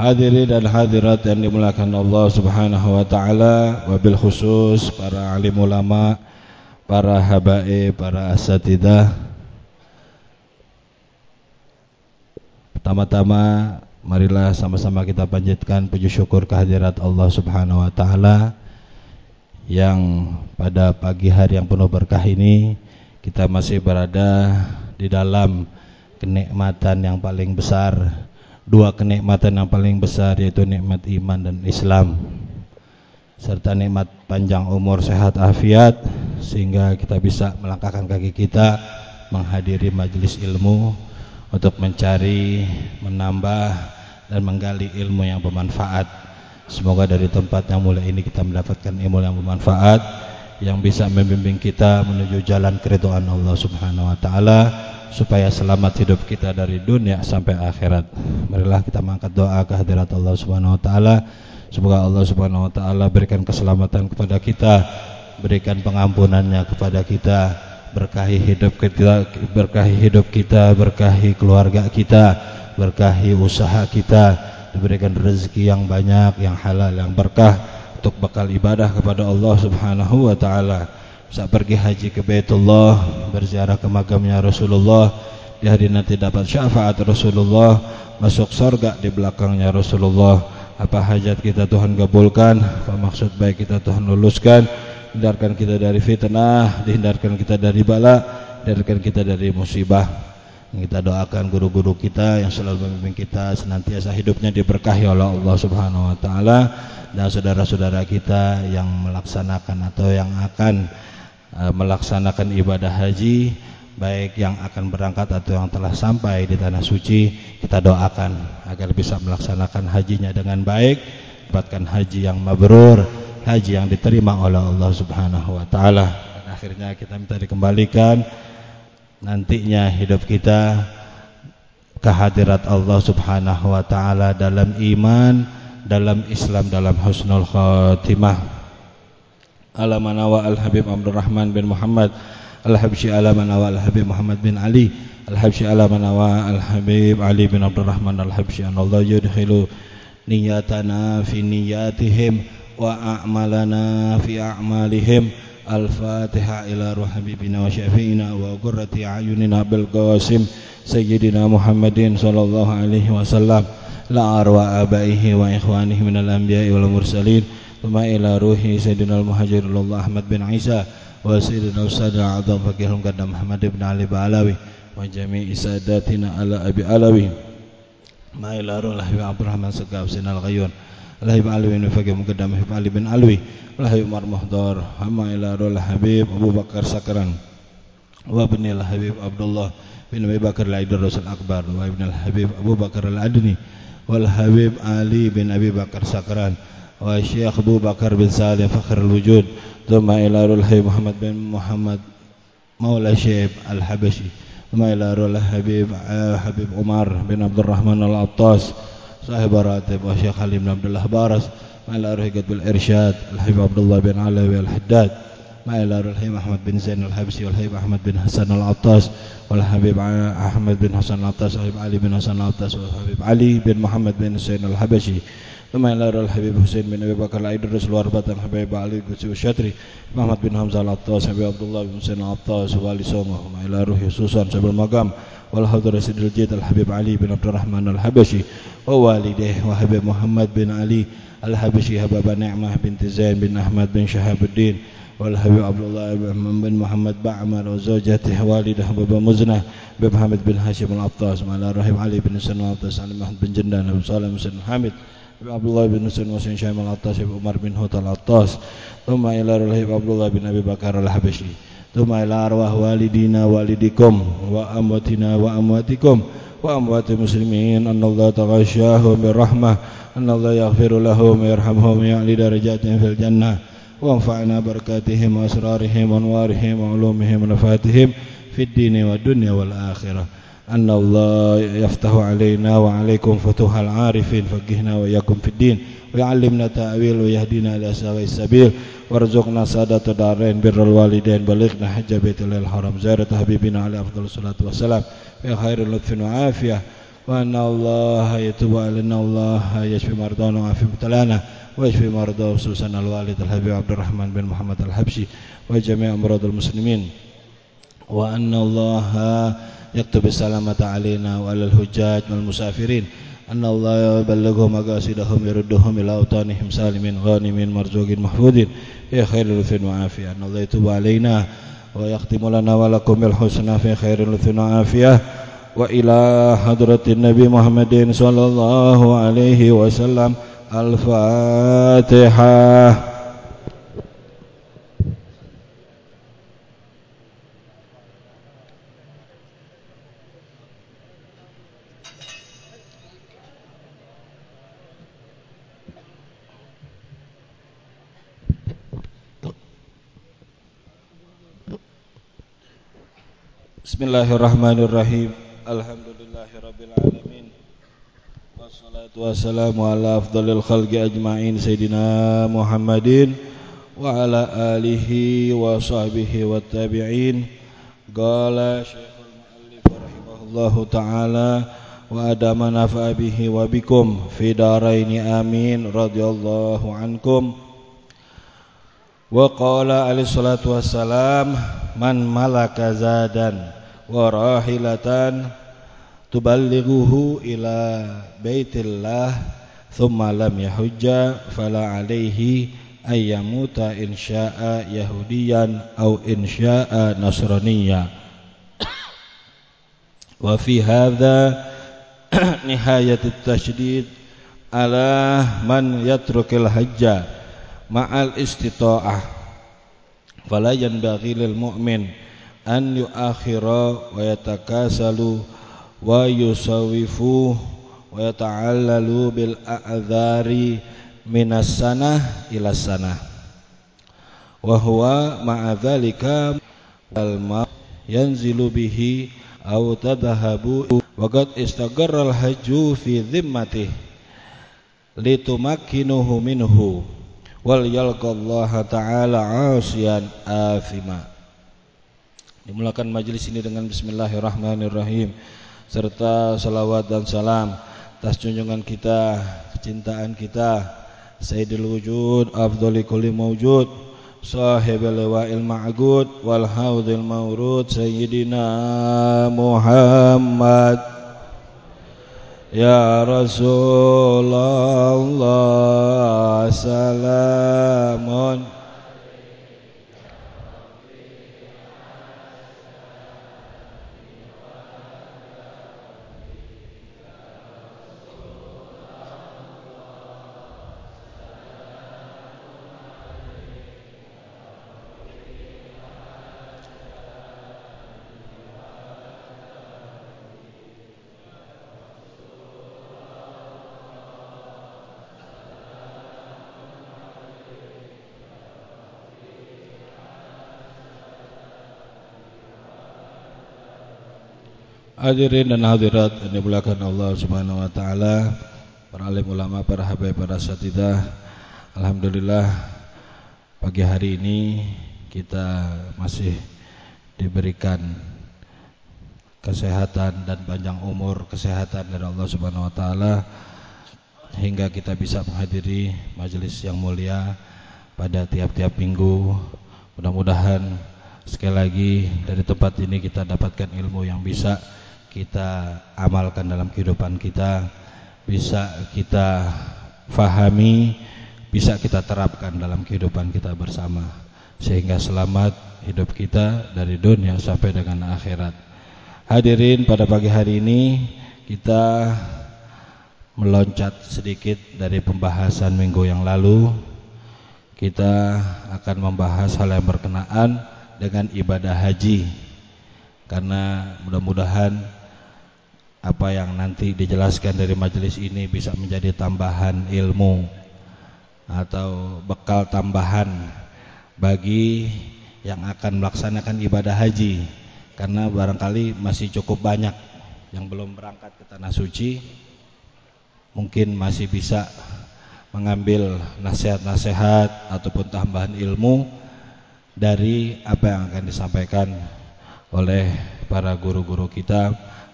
Hadirin dan hadirat yang dimuliakan Allah Subhanahu wa taala, wabil khusus para alim ulama, para habaib, para asatidah. Pertama-tama marilah sama-sama kita panjatkan puji syukur kehadirat Allah Subhanahu wa taala yang pada pagi hari yang penuh berkah ini kita masih berada di dalam kenikmatan yang paling besar dua kenikmatan yang paling besar yaitu nikmat iman dan Islam serta nikmat panjang umur sehat afiat sehingga kita bisa melangkahkan kaki kita menghadiri majelis ilmu untuk mencari menambah dan menggali ilmu yang bermanfaat. Semoga dari tempat yang mulia ini kita mendapatkan ilmu yang bermanfaat yang bisa membimbing kita menuju jalan keridhaan Allah Subhanahu wa taala supaya selamat hidup kita dari dunia sampai akhirat. Marilah kita mengangkat doa ke hadirat Allah Subhanahu wa taala. Semoga Allah Subhanahu wa taala berikan keselamatan kepada kita, berikan pengampunannya kepada kita, berkahi hidup kita, berkahi hidup kita, berkahi keluarga kita, berkahi usaha kita, diberikan rezeki yang banyak, yang halal, yang berkah untuk bekal ibadah kepada Allah Subhanahu wa taala bisa pergi haji ke Baitullah berziarah ke makamnya Rasulullah di hari nanti dapat syafaat Rasulullah masuk surga di belakangnya Rasulullah. Apa hajat kita Tuhan kabulkan? Apa maksud baik kita Tuhan luluskan? Hindarkan kita dari fitnah dihindarkan kita dari bala hindarkan kita dari musibah. Kita doakan guru-guru kita yang selalu membimbing kita senantiasa hidupnya diberkahi oleh Allah Subhanahu wa taala dan saudara-saudara kita yang melaksanakan atau yang akan melaksanakan ibadah haji baik yang akan berangkat atau yang telah sampai di tanah suci kita doakan agar bisa melaksanakan hajinya dengan baik dapatkan haji yang mabrur haji yang diterima oleh Allah Subhanahu wa taala. Dan akhirnya kita minta dikembalikan nantinya hidup kita kehadirat Allah Subhanahu wa taala dalam iman dalam Islam dalam husnul khatimah ala manawa al-habib Abdurrahman bin Muhammad. Al-habsyi ala manawa al-habib Muhammad bin Ali. Al-habsyi ala manawa al-habib Ali bin Abdurrahman al-habsyi Allah yudkhilu niyatana fi niyatihim wa a'malana fi a'malihim. Al-fatiha ila ruh habibina wa syafi'ina wa qurrati a'yunina bil qasim sayyidina Muhammadin sallallahu alaihi wasallam. La arwa abaihi wa ikhwanihi minal anbiya'i wal mursalin ثم إلى روحي سيدنا المهاجر الله أحمد بن عيسى وسيدنا أستاذ العظم فقيه المقدم محمد بن علي بعلوي وجميع ساداتنا على أبي علوي ما إلى روح الحبيب عبد الرحمن سقاف سيدنا الغيون الحبيب علوي بن فقيه المقدم الحبيب علي بن علوي الحبيب عمر مهدور ما إلى روح الحبيب أبو بكر سكران وابن الحبيب عبد الله بن أبي بكر العيد الرسول الأكبر وابن الحبيب أبو بكر العدني والحبيب علي بن أبي بكر سكران والشيخ أبو بكر بن سالم فخر الوجود ثم إلى روح محمد بن محمد مولى شيب الحبشي ثم إلى روح حبيب حبيب عمر بن عبد الرحمن العطاس صاحب راتب والشيخ علي بن عبد الله بارس ما إلى روح قطب الإرشاد الحبيب عبد الله بن علوي الحداد ما إلى روح محمد بن زين الحبشي والحبيب أحمد بن حسن العطاس والحبيب أحمد بن حسن العطاس والحبيب علي بن حسن العطاس والحبيب علي بن محمد بن حسين الحبشي. ثم إلى الحبيب حسين بن أبي بكر العيدرس الوربة الحبيب علي قدسي والشتري محمد بن حمزة العطاس حبيب عبد الله بن حسين العطاس والي سومه ثم إلى روح سوسن سبيل المقام والحضر سيد الجيد الحبيب علي بن عبد الرحمن الحبشي ووالديه وحبيب محمد بن علي الحبشي حباب نعمة بنت زين بن أحمد بن شهاب الدين والحبيب عبد الله بن محمد بعمر وزوجته والده حباب مزنة بن بن هاشم العطاس مع الرحيم علي بن سنة العطاس علي محمد بن جندان بن صالح بن حامد Abdullah bin Husain Husain Syaim al-Attas Umar bin Hud al-Attas Thumma ila rahib Abdullah bin Abi Bakar al-Habashi Thumma ila arwah walidina walidikum Wa amwatina wa amwatikum Wa amwati muslimin Anna Allah taghashyahu bi rahmah Anna Allah yaghfiru lahum Yarhamhum ya'li darajatihim fil jannah Wa anfa'na barakatihim Wa asrarihim Wa anwarihim Wa ulumihim Wa nafatihim Fid dini wa dunya wal akhirah. أن الله يفتح علينا وعليكم فتوح العارفين فقهنا وإياكم في الدين ويعلمنا تأويل ويهدينا إلى سواء السبيل وارزقنا سادة الدارين بر الوالدين بلغنا حج بيت الله الحرام زيارة حبيبنا عليه أفضل الصلاة والسلام في خير لطف وعافية. وأن الله يتوب علينا الله يشفي مرضانا ويعافي مبتلانا ويشفي مرضى خصوصا الوالد الحبيب عبد الرحمن بن محمد الحبشي وجميع أمراض المسلمين. وأن الله يكتب السلامة علينا وعلى الحجاج والمسافرين. أن الله يبلغهم مقاصدهم يردهم إلى أوطانهم سالمين غانمين مرزوقين محفوظين. في خير لثن وعافية. أن الله يتوب علينا ويختم لنا ولكم بالحسنى في خير لثن وعافية. وإلى حضرة النبي محمد صلى الله عليه وسلم الفاتحة. Bismillahirrahmanirrahim. Alhamdulillahirabbil alamin Wassalatu wassalamu ala afdalil khalqi ajma'in Sayyidina Muhammadin Wa ala alihi wa sahbihi wa tabi'in. Qala syekhul muallif rahimahullahu ta'ala Wa adama nafa'a bihi wa bikum Fi daraini amin radhiyallahu ankum. Wa qala alaihi salatu wassalam Man malaka zadan wa rahilatan tuballighuhu ila baitillah thumma lam yahujja fala alaihi ayyamuta insya'a yahudiyan au insya'a nasraniyya wa fi ala man yatrukil hajja ma'al istita'ah. Fala yanbaghi lil an yuakhira wa yatakasalu wa yusawifu wa yata'allalu bil a'dzari minas sanah ila sanah. Wa huwa ma'a dzalika al ma yanzilu bihi aw tadhahabu wa qad istagarra al hajju fi dhimmatihi litumakkinuhu minhu wal yalqallaha ta'ala asiyan afima Dimulakan majelis ini dengan bismillahirrahmanirrahim. Serta salawat dan salam. Atas junjungan kita, kecintaan kita. Sayyidul wujud, afdhali kulli mawjud, sahibul lawa'il ma'gud wal mawrud. Sayyidina Muhammad. Ya Rasulullah salamun Hadirin dan hadirat yang dimuliakan Allah Subhanahu wa taala, para alim ulama, para habaib, para satidah. Alhamdulillah pagi hari ini kita masih diberikan kesehatan dan panjang umur kesehatan dari Allah Subhanahu wa taala hingga kita bisa menghadiri majelis yang mulia pada tiap-tiap minggu. Mudah-mudahan sekali lagi dari tempat ini kita dapatkan ilmu yang bisa kita amalkan dalam kehidupan kita bisa kita fahami bisa kita terapkan dalam kehidupan kita bersama. Sehingga selamat hidup kita dari dunia sampai dengan akhirat. Hadirin pada pagi hari ini kita meloncat sedikit dari pembahasan minggu yang lalu. Kita akan membahas hal yang berkenaan dengan ibadah haji. Karena mudah-mudahan apa yang nanti dijelaskan dari majelis ini bisa menjadi tambahan ilmu atau bekal tambahan bagi yang akan melaksanakan ibadah haji. Karena barangkali masih cukup banyak yang belum berangkat ke tanah suci mungkin masih bisa mengambil nasihat-nasihat ataupun tambahan ilmu dari apa yang akan disampaikan oleh para guru-guru kita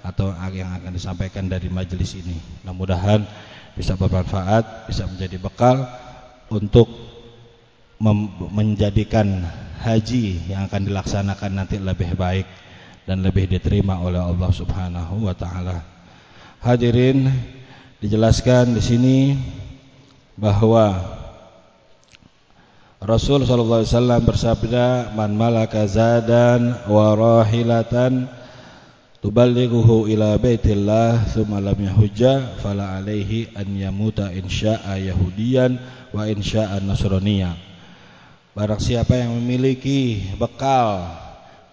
atau yang akan disampaikan dari majelis ini. Mudah-mudahan bisa bermanfaat, bisa menjadi bekal untuk menjadikan haji yang akan dilaksanakan nanti lebih baik dan lebih diterima oleh Allah Subhanahu wa taala. Hadirin, dijelaskan di sini bahwa Rasul sallallahu alaihi wasallam bersabda, "Man malaka zadan wa rahilatan tuballighuhu ila baitillah thumma lam yahujja fala alaihi an yamuta insya'a yahudiyan wa insya'a nasraniyya barang siapa yang memiliki bekal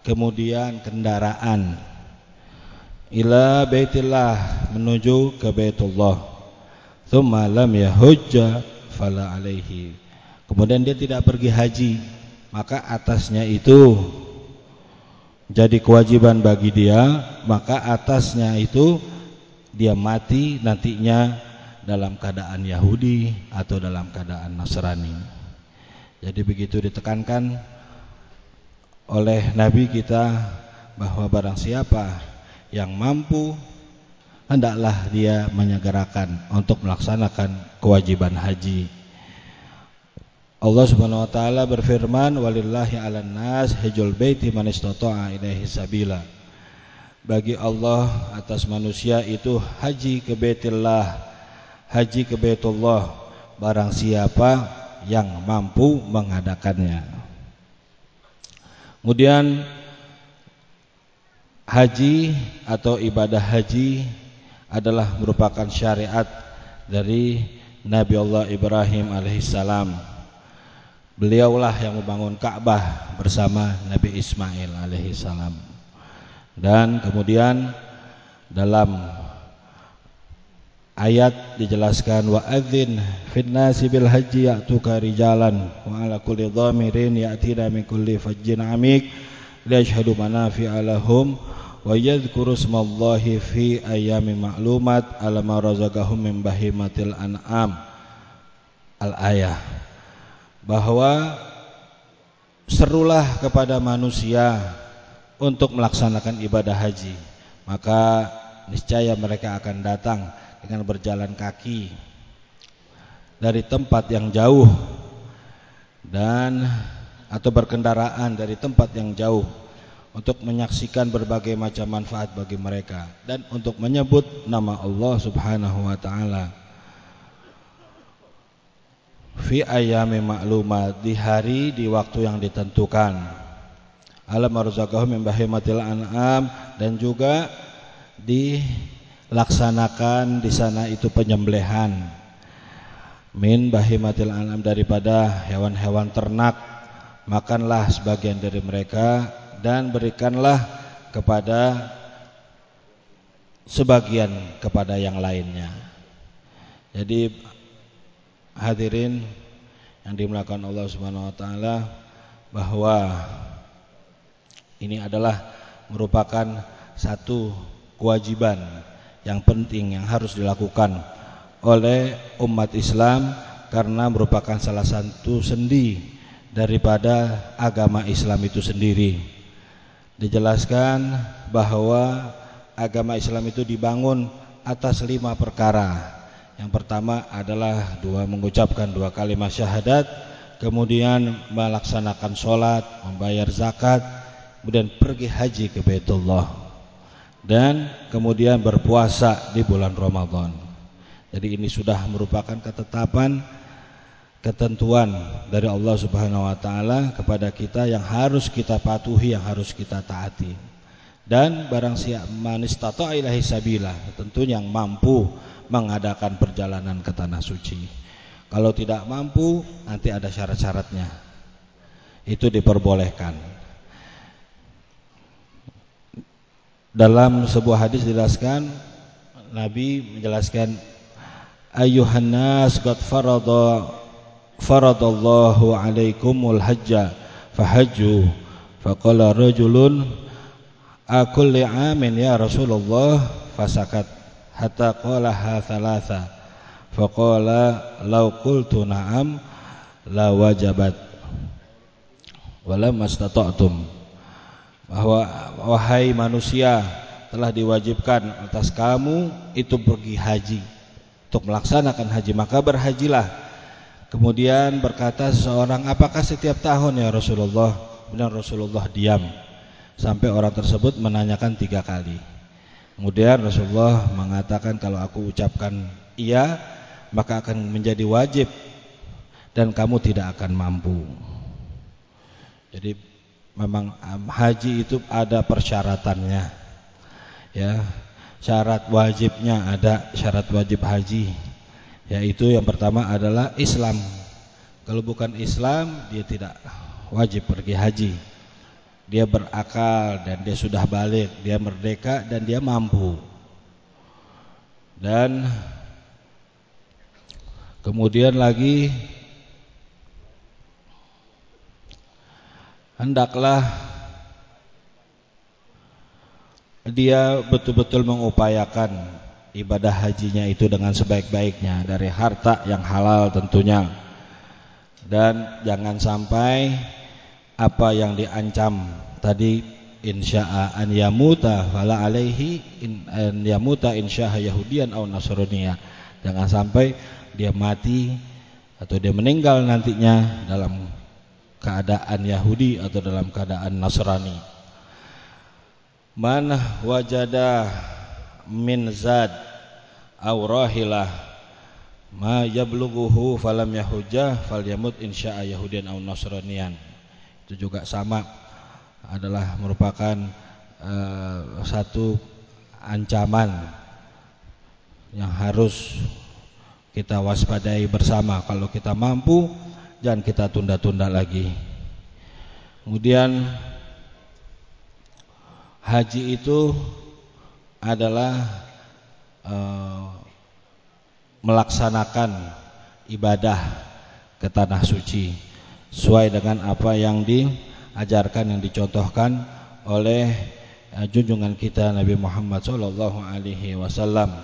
kemudian kendaraan ila baitillah menuju ke baitullah. Thumma lam yahujja fala alaihi kemudian dia tidak pergi haji maka atasnya itu jadi kewajiban bagi dia maka atasnya itu dia mati nantinya dalam keadaan Yahudi atau dalam keadaan Nasrani jadi begitu ditekankan oleh Nabi kita bahwa barang siapa yang mampu hendaklah dia menyegerakan untuk melaksanakan kewajiban haji Allah Subhanahu wa taala berfirman walillahi 'alan nas hajjul baiti man istata'a ilaihi sabila. Bagi Allah atas manusia itu haji ke Baitillah, haji ke Baitullah barang siapa yang mampu mengadakannya. Kemudian haji atau ibadah haji adalah merupakan syariat dari Nabi Allah Ibrahim alaihissalam Beliaulah yang membangun Ka'bah bersama Nabi Ismail alaihi salam. Dan kemudian dalam ayat dijelaskan wa adzin fin nasi bil haji ya'tuka rijalan wa ala kulli dhamirin ya'tina min kulli fajjin amik liyashhadu manafi'a lahum wa yadhkuru ismallahi fi ayyamin ma'lumat ala ma razaqahum min bahimatil an'am. Al ayah bahwa serulah kepada manusia untuk melaksanakan ibadah haji maka niscaya mereka akan datang dengan berjalan kaki dari tempat yang jauh dan atau berkendaraan dari tempat yang jauh untuk menyaksikan berbagai macam manfaat bagi mereka dan untuk menyebut nama Allah Subhanahu wa taala. Fi ayami ma'lumat di hari di waktu yang ditentukan alam arzaqahum min bahimatil an'am. Dan juga dilaksanakan di sana itu penyembelihan. Min bahimatil an'am daripada hewan-hewan ternak. Makanlah sebagian dari mereka dan berikanlah kepada sebagian kepada yang lainnya. Jadi hadirin yang dimuliakan Allah Subhanahu wa taala bahwa ini adalah merupakan satu kewajiban yang penting yang harus dilakukan oleh umat Islam karena merupakan salah satu sendi daripada agama Islam itu sendiri. Dijelaskan bahwa agama Islam itu dibangun atas lima perkara yang pertama adalah dua mengucapkan dua kalimat syahadat, kemudian melaksanakan sholat, membayar zakat, kemudian pergi haji ke Baitullah dan kemudian berpuasa di bulan Ramadan. Jadi ini sudah merupakan ketetapan ketentuan dari Allah Subhanahu wa taala kepada kita yang harus kita patuhi, yang harus kita taati. Dan barang siapa manis tato ilahi sabila, tentu yang mampu mengadakan perjalanan ke tanah suci. Kalau tidak mampu, nanti ada syarat-syaratnya. Itu diperbolehkan. Dalam sebuah hadis dijelaskan Nabi menjelaskan Ayuhan nas qad farada faradallahu alaikumul hajja fahajju faqala rajulun akulli amin ya Rasulullah fasakat hatta qalaha thalatha faqala law qultu na'am la wajabat wala mastata'tum bahwa wahai manusia telah diwajibkan atas kamu itu pergi haji. Untuk melaksanakan haji maka berhajilah. Kemudian berkata seorang apakah setiap tahun ya Rasulullah? Benar Rasulullah diam. Sampai orang tersebut menanyakan tiga kali. Kemudian Rasulullah mengatakan kalau aku ucapkan iya maka akan menjadi wajib dan kamu tidak akan mampu. Jadi memang haji itu ada persyaratannya. Ya. Syarat wajibnya ada syarat wajib haji. Yaitu yang pertama adalah Islam. Kalau bukan Islam dia tidak wajib pergi haji. Dia berakal dan dia sudah balik, dia merdeka dan dia mampu. Dan kemudian lagi hendaklah dia betul-betul mengupayakan ibadah hajinya itu dengan sebaik-baiknya dari harta yang halal tentunya. Dan jangan sampai apa yang diancam tadi insya'a an yamuta fala alaihi in, an yamuta insya'a yahudian atau nasraniya. Jangan sampai dia mati atau dia meninggal nantinya dalam keadaan Yahudi atau dalam keadaan Nasrani. Man wajada min zad aw rahilah ma yablughuhu falam yahujjah falyamut insya'a yahudian aw nasranian. Itu juga sama adalah merupakan uh, satu ancaman yang harus kita waspadai bersama kalau kita mampu jangan kita tunda-tunda lagi. Kemudian haji itu adalah uh, melaksanakan ibadah ke tanah suci sesuai dengan apa yang diajarkan yang dicontohkan oleh uh, junjungan kita Nabi Muhammad sallallahu alaihi wasallam.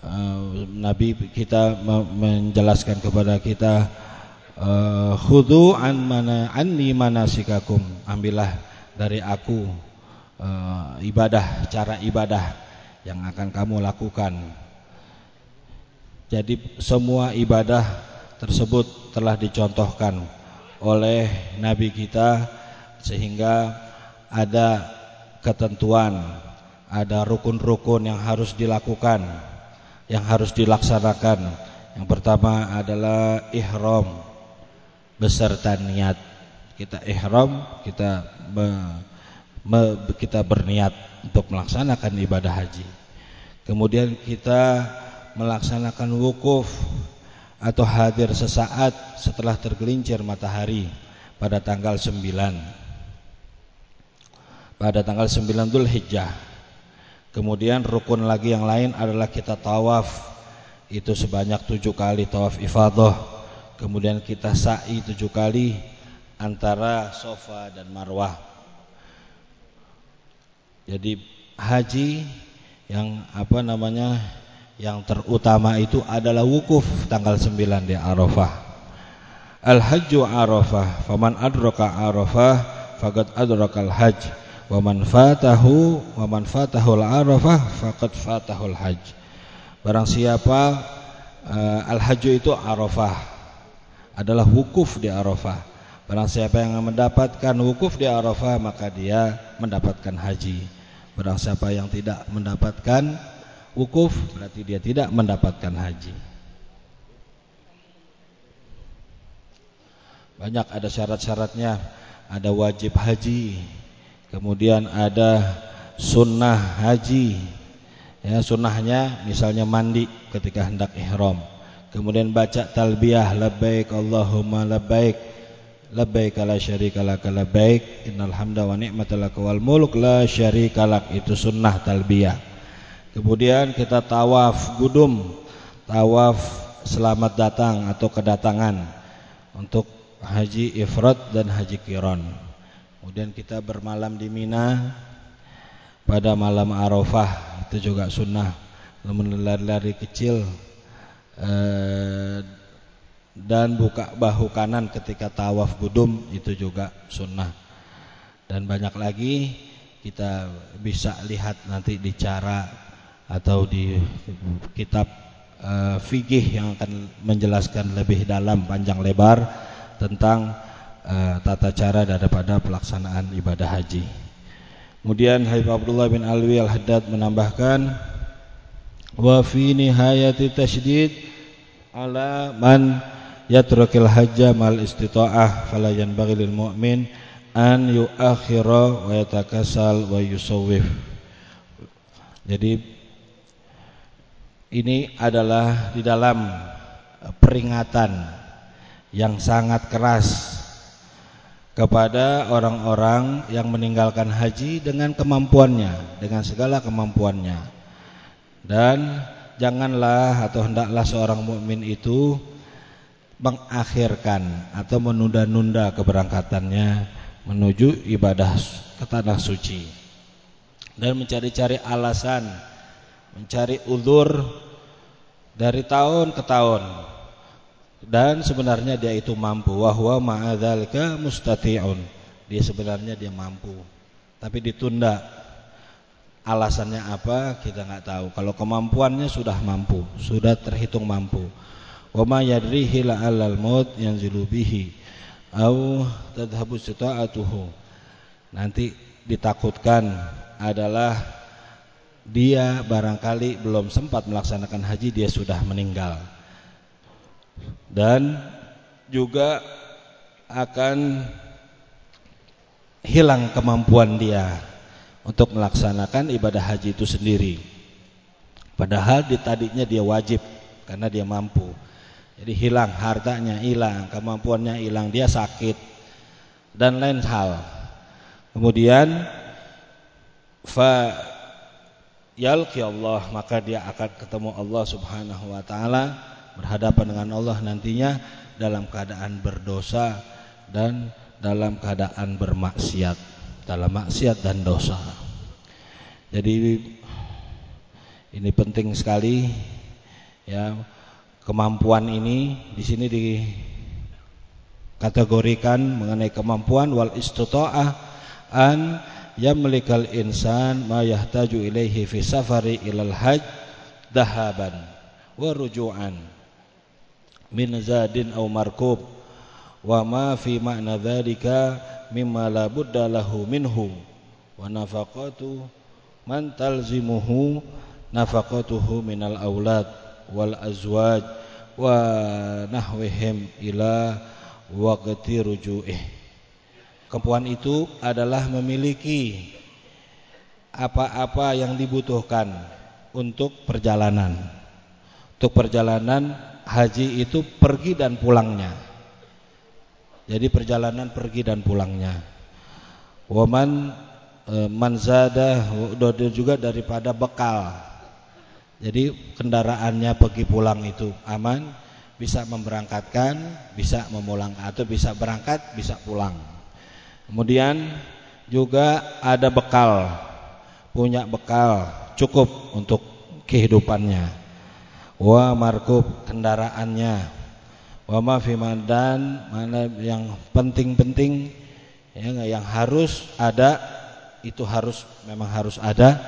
Uh, Nabi kita menjelaskan kepada kita uh, khudu an mana anni manasikakum. Ambillah dari aku uh, ibadah cara ibadah yang akan kamu lakukan. Jadi semua ibadah tersebut telah dicontohkan oleh nabi kita sehingga ada ketentuan ada rukun-rukun yang harus dilakukan yang harus dilaksanakan. Yang pertama adalah ihram beserta niat kita ihram kita me, me, kita berniat untuk melaksanakan ibadah haji. Kemudian kita melaksanakan wukuf atau hadir sesaat setelah tergelincir matahari pada tanggal 9 pada tanggal 9 Dhul Hijjah kemudian rukun lagi yang lain adalah kita tawaf. Itu sebanyak tujuh kali tawaf ifadah kemudian kita sa'i tujuh kali antara sofa dan marwah. Jadi haji yang apa namanya yang terutama itu adalah wukuf tanggal 9 di Arafah. Al hajju Arafah faman adraka Arafah faqad adrakal hajj. Wa man fatahu wa man fatahu al Arafah faqad fatahul hajj. Barang siapa uh, al hajju itu Arafah adalah wukuf di Arafah. Barang siapa yang mendapatkan wukuf di Arafah maka dia mendapatkan haji. Barang siapa yang tidak mendapatkan wukuf berarti dia tidak mendapatkan haji. Banyak ada syarat-syaratnya, ada wajib haji, kemudian ada sunnah haji. Ya, sunnahnya misalnya mandi ketika hendak ihram kemudian baca talbiyah labbaik Allahumma labbaik labbaik la syarika lak labbaik innal hamda wa ni'mata lak wal mulk la syarika lak. Itu sunnah talbiyah. Kemudian kita tawaf gudum tawaf selamat datang atau kedatangan untuk haji ifrad dan haji kiron. Kemudian kita bermalam di Mina pada malam Arafah itu juga sunnah. Namun lari-lari kecil Eh, dan buka bahu kanan ketika tawaf gudum itu juga sunnah dan banyak lagi kita bisa lihat nanti di cara atau di kitab uh, fikih yang akan menjelaskan lebih dalam panjang lebar tentang uh, tata cara daripada pelaksanaan ibadah haji. Kemudian Habib Abdullah bin Alwi Al-Haddad menambahkan wa fi nihayati tasydid ala man yatrakil hajja mal istita'ah fala yanbaghi mu'min an yuakhira wa yatakasal wa yusawwif. Jadi ini adalah di dalam peringatan yang sangat keras kepada orang-orang yang meninggalkan haji dengan kemampuannya, dengan segala kemampuannya. Dan janganlah atau hendaklah seorang mukmin itu mengakhirkan atau menunda-nunda keberangkatannya menuju ibadah ke tanah suci. Dan mencari-cari alasan, mencari uzur dari tahun ke tahun. Dan sebenarnya dia itu mampu. Wahwa ma'adzalika mustati'un. Dia sebenarnya dia mampu. Tapi ditunda alasannya apa kita nggak tahu. Kalau kemampuannya sudah mampu sudah terhitung mampu. Wa ma yadrihi la'allal maut yanzilu bihi au tadhhabu sita'atuhu nanti ditakutkan adalah dia barangkali belum sempat melaksanakan haji dia sudah meninggal. Dan juga akan hilang kemampuan dia untuk melaksanakan ibadah haji itu sendiri. Padahal di tadinya dia wajib karena dia mampu. Jadi hilang hartanya, hilang kemampuannya, hilang dia sakit dan lain hal. Kemudian fa yalqi Allah maka dia akan ketemu Allah Subhanahu wa taala berhadapan dengan Allah nantinya dalam keadaan berdosa dan dalam keadaan bermaksiat, dalam maksiat dan dosa. Jadi ini penting sekali ya kemampuan ini di sini dikategorikan mengenai kemampuan wal istita'ah an yamlikal insan ma yahtaju ilaihi fi safari ilal hajj dahaban wa ruju'an min zadin aw markub wa ma fi ma'na mimma la budda lahu minhu wa nafaqatu man talzimuhu nafaqatuhu minal aulad wal azwaj wa nahwihim ila waqti ruju'ih kemampuan itu adalah memiliki apa-apa yang dibutuhkan untuk perjalanan untuk perjalanan haji itu pergi dan pulangnya. Jadi perjalanan pergi dan pulangnya. Waman e, manzada juga daripada bekal. Jadi kendaraannya pergi pulang itu aman, bisa memberangkatkan, bisa memulang atau bisa berangkat, bisa pulang. Kemudian juga ada bekal, punya bekal cukup untuk kehidupannya wa markub kendaraannya wa ma dan mana yang penting-penting ya, yang harus ada itu harus memang harus ada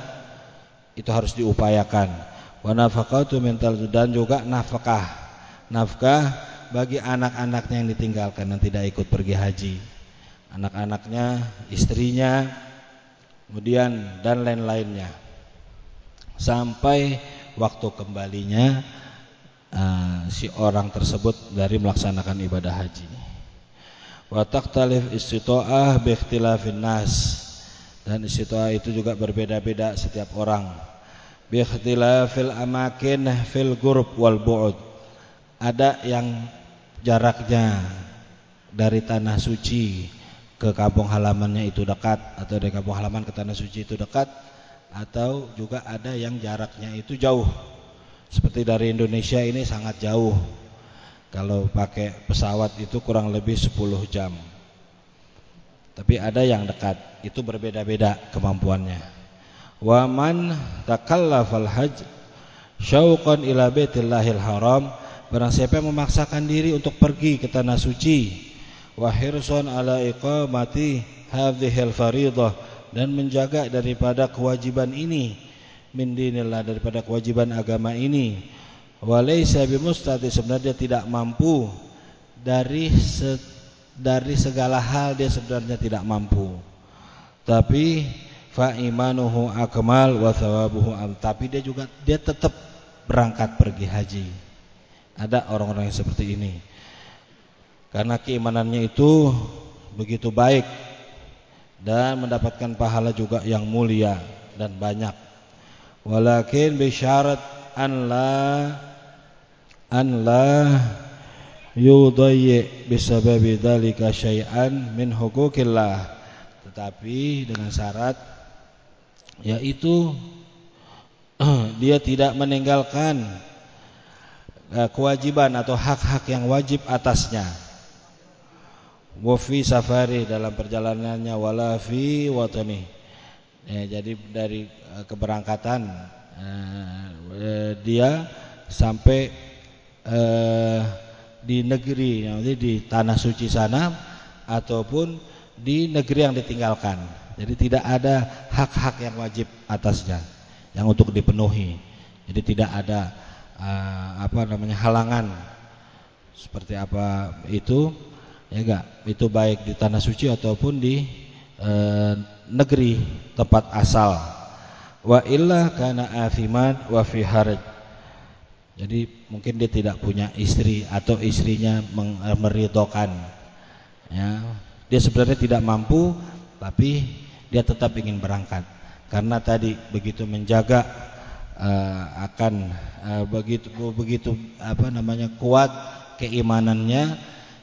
itu harus diupayakan. Wa nafaqatu mental dan juga nafkah. Nafkah bagi anak-anaknya yang ditinggalkan yang tidak ikut pergi haji. Anak-anaknya istrinya kemudian dan lain-lainnya. Sampai waktu kembalinya uh, si orang tersebut dari melaksanakan ibadah haji. Wa taqtalif istita'ah bi ikhtilafin nas. Dan istita'ah itu juga berbeda-beda setiap orang. Bi ikhtilafil amakin fil gurub wal bu'ud. Ada yang jaraknya dari tanah suci ke kampung halamannya itu dekat atau dari kampung halaman ke tanah suci itu dekat atau juga ada yang jaraknya itu jauh seperti dari Indonesia ini sangat jauh. Kalau pakai pesawat itu kurang lebih 10 jam. Tapi ada yang dekat itu berbeda-beda kemampuannya. Wa man takallafal hajj syauqan ila baitillahil haram barang siapa yang memaksakan diri untuk pergi ke tanah suci wa hirsan ala iqamati hadhil faridah dan menjaga daripada kewajiban ini min dinillah daripada kewajiban agama ini. Walaysa bimustati sebenarnya tidak mampu. Dari se, dari segala hal dia sebenarnya tidak mampu. Tapi fa imanuhu akmal wa thawabuhu am. Tapi dia juga dia tetap berangkat pergi haji. Ada orang-orang yang seperti ini. Karena keimanannya itu begitu baik dan mendapatkan pahala juga yang mulia dan banyak walakin bisyarat an la an la yudayyi bisababi dzalika syai'an min huquqillah tetapi dengan syarat yaitu dia tidak meninggalkan eh, kewajiban atau hak-hak yang wajib atasnya. Wafi safari dalam perjalanannya wala fi watani ya, jadi dari eh, keberangkatan eh, dia sampai eh, di negeri jadi di tanah suci sana ataupun di negeri yang ditinggalkan jadi tidak ada hak-hak yang wajib atasnya yang untuk dipenuhi. Jadi tidak ada uh, apa namanya halangan seperti apa itu ya enggak itu baik di tanah suci ataupun di uh, negeri tempat asal. Wa illa kana afiman wa fi haraj. Jadi mungkin dia tidak punya istri atau istrinya meridhokan. Ya, dia sebenarnya tidak mampu tapi dia tetap ingin berangkat karena tadi begitu menjaga uh, akan uh, begitu begitu apa namanya kuat keimanannya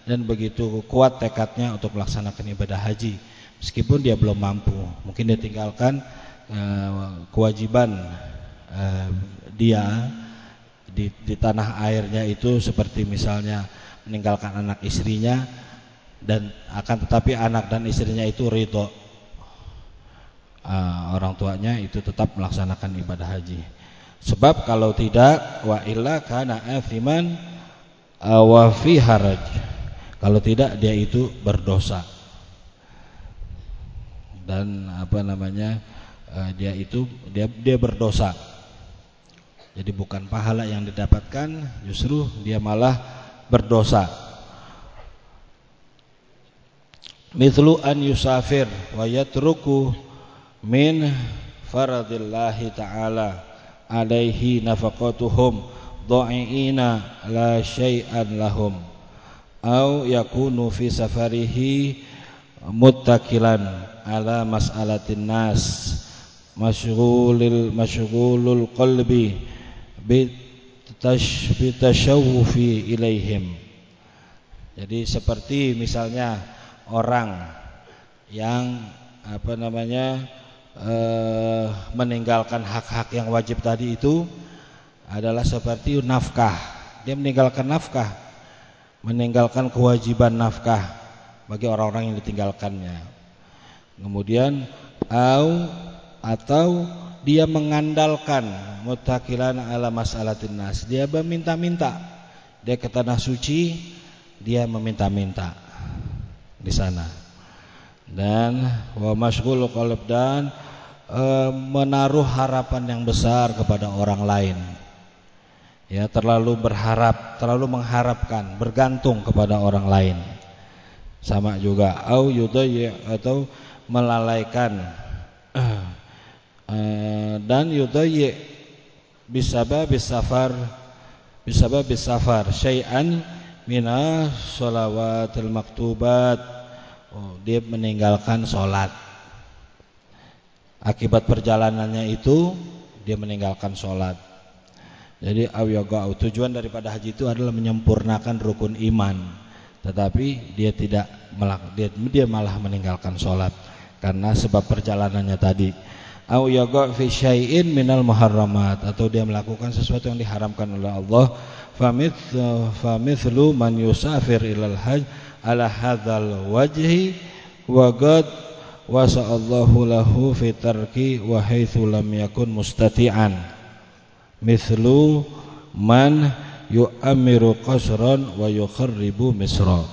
dan begitu kuat tekadnya untuk melaksanakan ibadah haji meskipun dia belum mampu mungkin dia tinggalkan uh, kewajiban uh, dia di, di tanah airnya itu seperti misalnya meninggalkan anak istrinya dan akan tetapi anak dan istrinya itu ridho uh, orang tuanya itu tetap melaksanakan ibadah haji. Sebab kalau tidak wa illa kana athiman uh, wa fi haraj. Kalau tidak dia itu berdosa. Dan apa namanya? Uh, dia itu dia dia berdosa. Jadi bukan pahala yang didapatkan, justru dia malah berdosa. Mithlu an yusafir wa yatruku min faradillahi ta'ala alaihi nafaqatuhum dha'iina la syai'an lahum au yakunu fi safarihi muttakilan ala mas'alatin nas masyghulil masyghulul qalbi bi tashawufi ilaihim jadi seperti misalnya orang yang apa namanya eh, meninggalkan hak-hak yang wajib tadi itu adalah seperti nafkah. Dia meninggalkan nafkah, meninggalkan kewajiban nafkah bagi orang-orang yang ditinggalkannya. Kemudian au atau dia mengandalkan mutakilan ala mas'alatin nas. Dia meminta-minta. Dia ke tanah suci, dia meminta-minta di sana. Dan wa masghul qalb dan e, menaruh harapan yang besar kepada orang lain. Ya, terlalu berharap, terlalu mengharapkan, bergantung kepada orang lain. Sama juga. Au yudayyi atau melalaikan. E, dan yudayyi bisabab safar bisabab safar syai'an mina sholawatil maktubat. Oh, dia meninggalkan sholat. Akibat perjalanannya itu dia meninggalkan sholat. Jadi awyaga tujuan daripada haji itu adalah menyempurnakan rukun iman tetapi dia tidak dia, dia malah meninggalkan sholat karena sebab perjalanannya tadi. Au yaga fi syai'in minal muharramat atau dia melakukan sesuatu yang diharamkan oleh Allah. Famithlu man yusafir ilal hajj ala hadzal wajhi wa qad wasa'allahu lahu fi tarki wa haitsu lam yakun mustati'an. Mithlu man yu'amiru qasran wa yukharribu misra.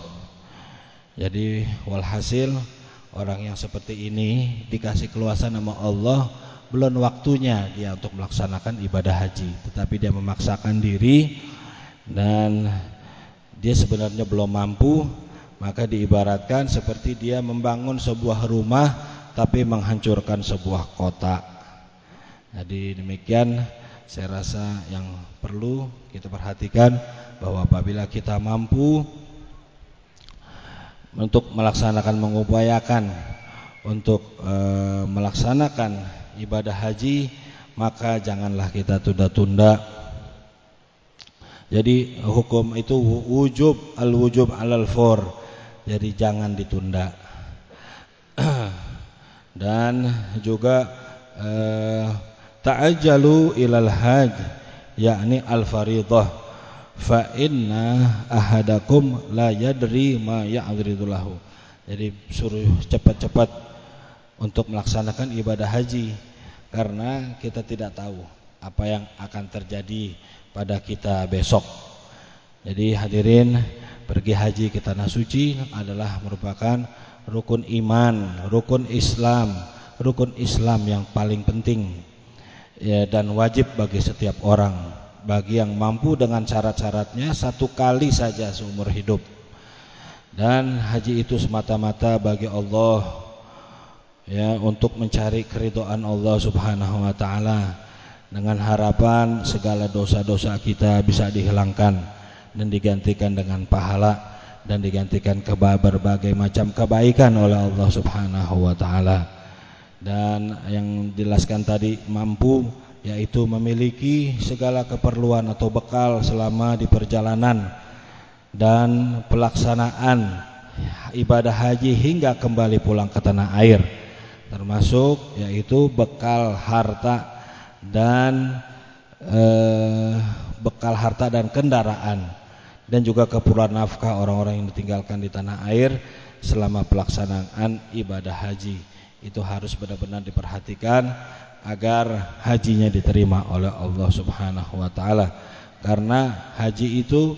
Jadi walhasil orang yang seperti ini dikasih keluasan nama Allah belum waktunya dia untuk melaksanakan ibadah haji. Tetapi dia memaksakan diri dan dia sebenarnya belum mampu. Maka diibaratkan seperti dia membangun sebuah rumah tapi menghancurkan sebuah kota. Jadi demikian saya rasa yang perlu kita perhatikan bahwa apabila kita mampu untuk melaksanakan mengupayakan untuk e, melaksanakan ibadah haji maka janganlah kita tunda-tunda. Jadi hukum itu wujub al-wujub alal for. Jadi jangan ditunda. Dan juga eh, ta'ajjalu ilal haj yakni al-fariḍah fa inna ahadakum la yadri ma ya'ridu lahu. Jadi suruh cepat-cepat untuk melaksanakan ibadah haji karena kita tidak tahu apa yang akan terjadi pada kita besok. Jadi hadirin pergi haji ke tanah suci adalah merupakan rukun iman, rukun Islam, rukun Islam yang paling penting ya, dan wajib bagi setiap orang. Bagi yang mampu dengan syarat-syaratnya satu kali saja seumur hidup. Dan haji itu semata-mata bagi Allah ya untuk mencari keridhaan Allah Subhanahu wa taala dengan harapan segala dosa-dosa kita bisa dihilangkan dan digantikan dengan pahala dan digantikan ke berbagai macam kebaikan oleh Allah Subhanahu wa taala. Dan yang dijelaskan tadi mampu yaitu memiliki segala keperluan atau bekal selama di perjalanan dan pelaksanaan ibadah haji hingga kembali pulang ke tanah air. Termasuk yaitu bekal harta dan eh, bekal harta dan kendaraan. Dan juga keperluan nafkah orang-orang yang ditinggalkan di tanah air selama pelaksanaan ibadah haji itu harus benar-benar diperhatikan agar hajinya diterima oleh Allah Subhanahu wa taala karena haji itu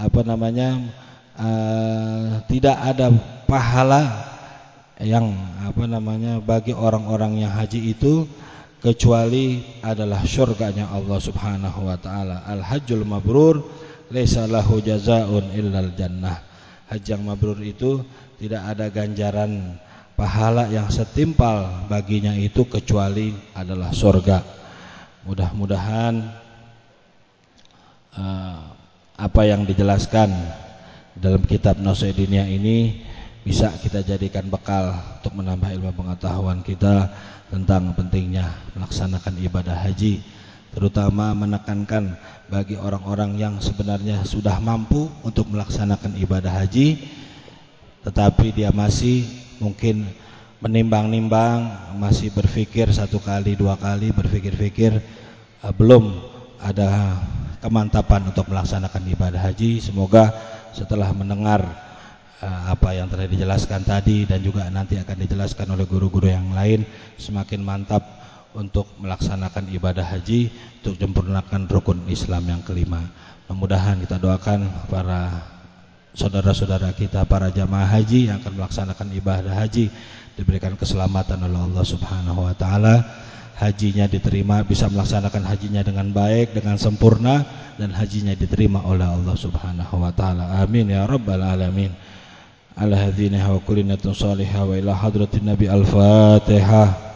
apa namanya uh, tidak ada pahala yang apa namanya bagi orang-orang yang haji itu kecuali adalah surganya Allah Subhanahu wa taala. Al-hajjul mabrur laisa lahu jazaa'un illal jannah. Haji yang mabrur itu tidak ada ganjaran pahala yang setimpal baginya itu kecuali adalah surga. Mudah-mudahan uh, apa yang dijelaskan dalam kitab Nasaidinia ini bisa kita jadikan bekal untuk menambah ilmu pengetahuan kita tentang pentingnya melaksanakan ibadah haji terutama menekankan bagi orang-orang yang sebenarnya sudah mampu untuk melaksanakan ibadah haji tetapi dia masih mungkin menimbang-nimbang masih berpikir satu kali dua kali berpikir-pikir uh, belum ada kemantapan untuk melaksanakan ibadah haji semoga setelah mendengar Eh, apa yang telah dijelaskan tadi dan juga nanti akan dijelaskan oleh guru-guru yang lain semakin mantap untuk melaksanakan ibadah haji untuk menyempurnakan rukun Islam yang kelima. Mudah-mudahan kita doakan para saudara-saudara kita para jamaah haji yang akan melaksanakan ibadah haji diberikan keselamatan oleh Allah Subhanahu wa taala. Hajinya diterima bisa melaksanakan hajinya dengan baik dengan sempurna dan hajinya diterima oleh Allah Subhanahu wa taala. Amin ya rabbal alamin. Ala hadzina wa kullina salihah wa ila hadratin nabi al-fatihah